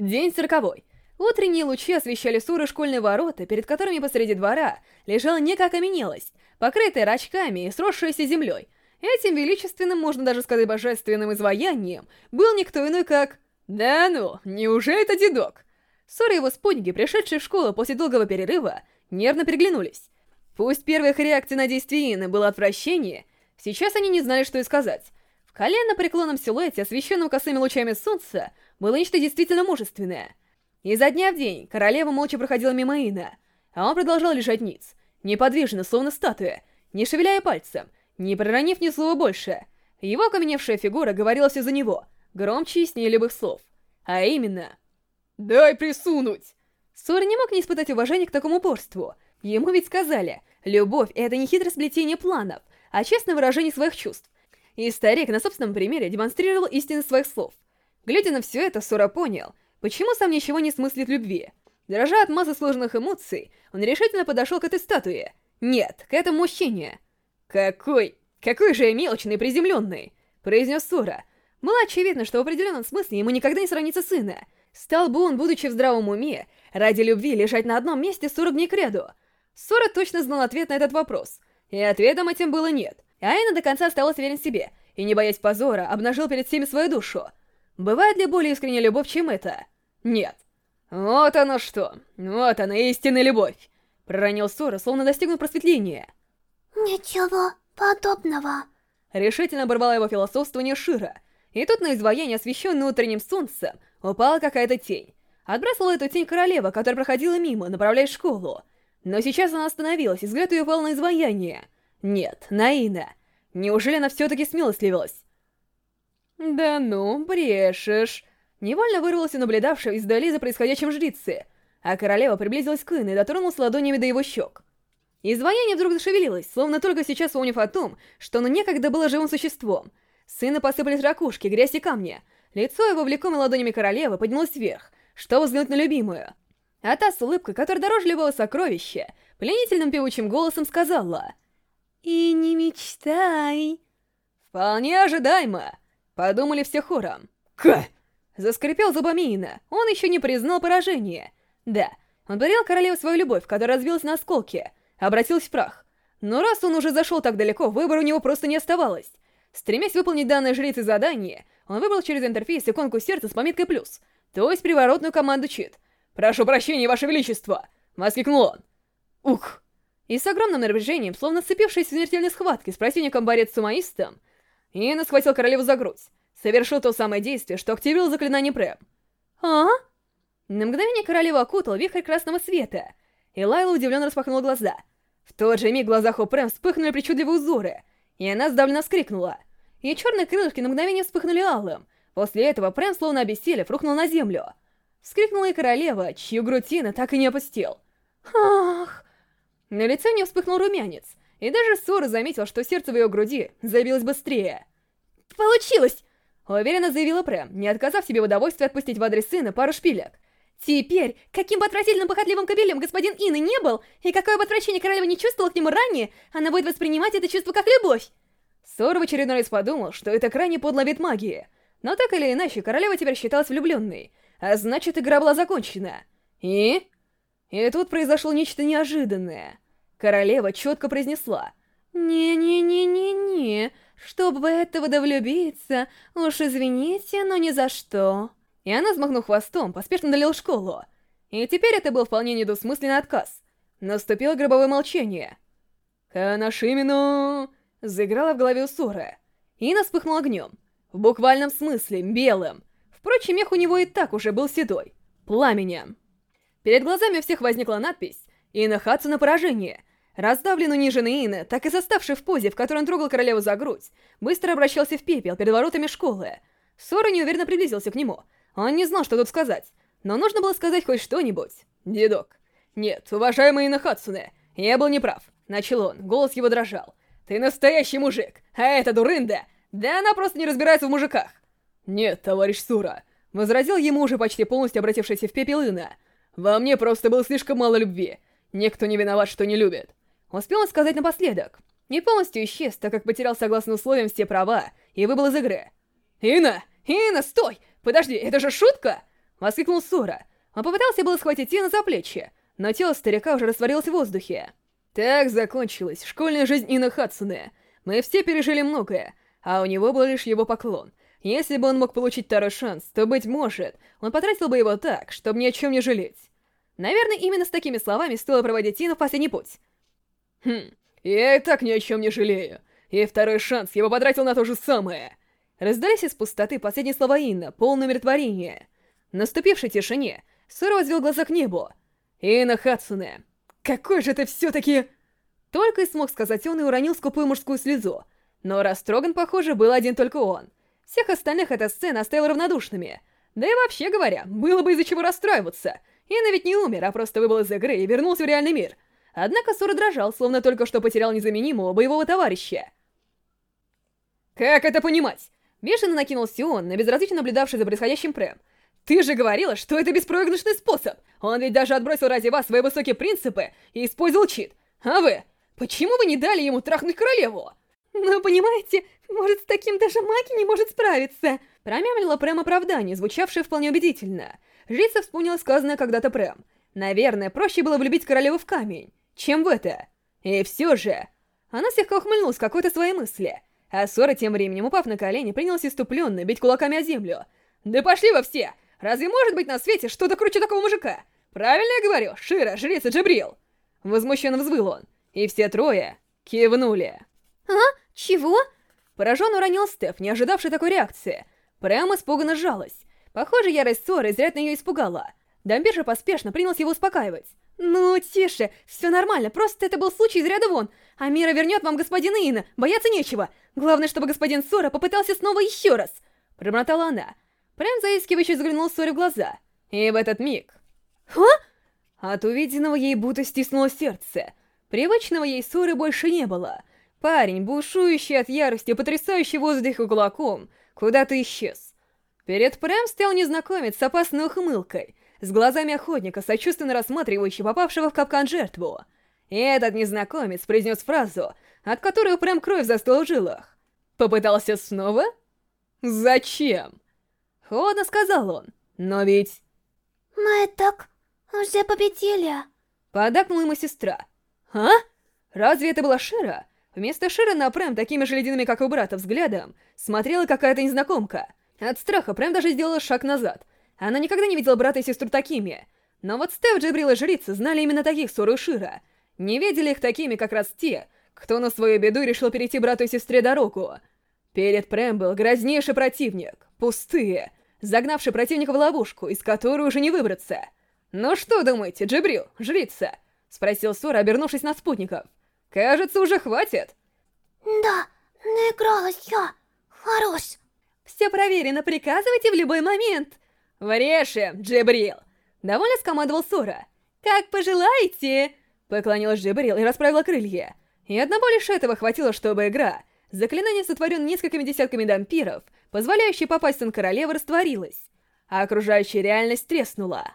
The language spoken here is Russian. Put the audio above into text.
День сороковой. Утренние лучи освещали суры школьные ворота, перед которыми посреди двора лежала некая окаменелость, покрытая рачками и сросшаяся землей. Этим величественным, можно даже сказать божественным изваянием, был никто иной как... Да ну, неужели это дедок? И его спутники, пришедшие в школу после долгого перерыва, нервно переглянулись. Пусть первая их реакция на действие Ины было отвращение, сейчас они не знали, что и сказать. В коленно-преклонном силуэте, освещенном косыми лучами солнца, было нечто действительно мужественное. Изо дня в день королева молча проходила мимо Ина, а он продолжал лежать ниц, неподвижно, словно статуя, не шевеляя пальцем, не проронив ни слова больше. Его окаменевшая фигура говорила все за него, громче и яснее любых слов. А именно... «Дай присунуть!» Сор не мог не испытать уважения к такому упорству. Ему ведь сказали, любовь — это не хитрое сплетение планов, а честное выражение своих чувств. И старик на собственном примере демонстрировал истинность своих слов — Глядя на все это, Сора понял, почему сам ничего не смыслит любви. Дрожа от массы сложных эмоций, он решительно подошел к этой статуе. Нет, к этому мужчине. «Какой... какой же я мелочный и приземленный!» — произнес Сора. Было очевидно, что в определенном смысле ему никогда не сравнится сына. Стал бы он, будучи в здравом уме, ради любви лежать на одном месте 40 дней креду. Сора точно знал ответ на этот вопрос. И ответом этим было нет. Айна до конца остался верен себе, и, не боясь позора, обнажил перед всеми свою душу. Бывает ли более искренняя любовь, чем это? Нет. Вот оно что. Вот она, истинная любовь. Проронил Сора, словно достигнув просветления. Ничего подобного. Решительно оборвала его философствование Шира. И тут на изваяние, освещенное утренним солнцем, упала какая-то тень. Отбрасывала эту тень королева, которая проходила мимо, направляясь в школу. Но сейчас она остановилась, и взгляд ее упал на изваяние. Нет, Наина. Неужели она все-таки смилостливилась? «Да ну, брешешь!» Невольно вырвался наблюдавший издали за происходящим жрицы, а королева приблизилась к Инне и дотронулась ладонями до его щек. Изваяние вдруг зашевелилось, словно только сейчас вспомнив о том, что оно некогда было живым существом. Сына посыпались ракушки, грязь и камни. Лицо его, влекомое ладонями королевы, поднялось вверх, чтобы взглянуть на любимую. А та с улыбкой, которая дороже любого сокровища, пленительным певучим голосом сказала «И не мечтай». «Вполне ожидаемо», Подумали все хором. «Ка!» Заскрипел зубами Ина. Он еще не признал поражение. Да, он подарил королеве свою любовь, которая разбилась на осколки, обратилась в прах. Но раз он уже зашел так далеко, выбора у него просто не оставалось. Стремясь выполнить данное жрице задание, он выбрал через интерфейс иконку сердца с пометкой «плюс», то есть приворотную команду чит. «Прошу прощения, Ваше Величество!» — воскликнул он. «Ух!» И с огромным напряжением, словно сцепившись в смертельной схватке с противником борец с сумаистом, Иэн схватил королеву за грудь. Совершил то самое действие, что активировал заклинание Прэм. «А?» На мгновение королева окутал вихрь красного света, и Лайла удивленно распахнула глаза. В тот же миг в глазах у Прэм вспыхнули причудливые узоры, и она сдавленно вскрикнула. Ее черные крылышки на мгновение вспыхнули алым. После этого Прэм, словно обессилев, рухнул на землю. Вскрикнула и королева, чью грудина так и не опустил. «Ах!» На лице не вспыхнул румянец, и даже Сора заметил, что сердце в ее груди забилось быстрее. «Получилось!» — уверенно заявила Прэм, не отказав себе в удовольствии отпустить в адрес сына пару шпилек. Теперь, каким бы отвратительным похотливым кобелем господин Инны не был, и какое бы отвращение королева не чувствовала к нему ранее, она будет воспринимать это чувство как любовь. Сор в очередной раз подумал, что это крайне подлый вид магии. Но так или иначе, королева теперь считалась влюбленной, а значит, игра была закончена. И... И тут произошло нечто неожиданное. Королева четко произнесла «Не-не-не-не-не, чтобы этого да влюбиться, уж извините, но ни за что». И она, взмахнув хвостом, поспешно долил школу. И теперь это был вполне недосмысленный отказ. Наступило гробовое молчание. «Ханашимину!» заиграла в голове у Соры. Ина вспыхнула огнем. В буквальном смысле, белым. Впрочем, мех у него и так уже был седой. Пламенем. Перед глазами всех возникла надпись «Ина Хатсу на поражение», Раздавленный униженный Инна, так и заставший в позе, в которой он трогал королеву за грудь, быстро обращался в пепел перед воротами школы. Сора неуверенно приблизился к нему. Он не знал, что тут сказать, но нужно было сказать хоть что-нибудь. «Дедок». «Нет, уважаемый Инна Хатсуне, я был неправ», — начал он, голос его дрожал. «Ты настоящий мужик, а эта дурында, да она просто не разбирается в мужиках». «Нет, товарищ Сура», — возразил ему уже почти полностью обратившийся в пепел Инна. «Во мне просто было слишком мало любви. Никто не виноват, что не любит. Успел он сказать напоследок. Не полностью исчез, так как потерял согласно условиям все права и выбыл из игры. «Ина! Ина, стой! Подожди, это же шутка!» — воскликнул Сора. Он попытался было схватить Ина за плечи, но тело старика уже растворилось в воздухе. Так закончилась школьная жизнь Ина Хадсуне. Мы все пережили многое, а у него был лишь его поклон. Если бы он мог получить второй шанс, то, быть может, он потратил бы его так, чтобы ни о чем не жалеть. Наверное, именно с такими словами стоило проводить Ина в последний путь. Хм, я и так ни о чем не жалею. И второй шанс его потратил на то же самое. Раздались из пустоты последние слова Инна, полное умиротворения. В наступившей тишине Сора возвел глаза к небу. «Инна Хадсуне, какой же ты все-таки...» Только и смог сказать он и уронил скупую мужскую слезу. Но растроган, похоже, был один только он. Всех остальных эта сцена оставила равнодушными. Да и вообще говоря, было бы из-за чего расстраиваться. Инна ведь не умер, а просто выбыл из игры и вернулся в реальный мир. Однако Сора дрожал, словно только что потерял незаменимого боевого товарища. «Как это понимать?» Бешено накинулся он, на безразлично наблюдавший за происходящим Прэм. «Ты же говорила, что это беспроигрышный способ! Он ведь даже отбросил ради вас свои высокие принципы и использовал чит! А вы? Почему вы не дали ему трахнуть королеву?» «Ну, понимаете, может, с таким даже Маки не может справиться!» Промямлила Прэм оправдание, звучавшее вполне убедительно. Жрица вспомнила сказанное когда-то Прэм. Наверное, проще было влюбить королеву в камень, чем в это. И все же... Она слегка ухмыльнулась какой-то своей мысли. А Сора тем временем, упав на колени, принялась иступленно бить кулаками о землю. «Да пошли вы все! Разве может быть на свете что-то круче такого мужика? Правильно я говорю, Шира, жрица Джабрил!» Возмущенно взвыл он, и все трое кивнули. «А? Чего?» Пораженно уронил Стеф, не ожидавший такой реакции. Прямо испуганно сжалась. Похоже, ярость Соры изрядно ее испугала. Дампир же поспешно принялся его успокаивать. «Ну, тише, все нормально, просто это был случай из ряда вон. А Мира вернет вам господина Ина, бояться нечего. Главное, чтобы господин Сора попытался снова еще раз!» Пробормотала она. Прям заискивающе взглянул Соре в глаза. И в этот миг... «Ха?» От увиденного ей будто стиснуло сердце. Привычного ей ссоры больше не было. Парень, бушующий от ярости, потрясающий воздух кулаком, куда-то исчез. Перед Прэм стоял незнакомец с опасной ухмылкой, с глазами охотника, сочувственно рассматривающий попавшего в капкан жертву. И этот незнакомец произнес фразу, от которой Прэм кровь застыла в жилах. «Попытался снова? Зачем?» Холодно сказал он, но ведь... «Мы так уже победили!» Подакнула ему сестра. «А? Разве это была Шира?» Вместо Шира на Прэм, такими же ледяными, как у брата, взглядом, смотрела какая-то незнакомка. От страха Прэм даже сделала шаг назад. Она никогда не видела брата и сестру такими. Но вот Стеф, Джабрил и Жрица знали именно таких Сору и Шира. Не видели их такими как раз те, кто на свою беду решил перейти брату и сестре дорогу. Перед Прэм был грознейший противник, пустые, загнавший противника в ловушку, из которой уже не выбраться. «Ну что думаете, Джабрил, Жрица?» — спросил Сора, обернувшись на спутников. «Кажется, уже хватит». «Да, наигралась я. Хорош». «Все проверено, приказывайте в любой момент». «Врешем, Джибрил!» Довольно скомандовал Сора. «Как пожелаете!» Поклонилась Джибрил и расправила крылья. И одного лишь этого хватило, чтобы игра, заклинание, сотворенное несколькими десятками дампиров, позволяющее попасть в сон королевы, растворилась, а окружающая реальность треснула.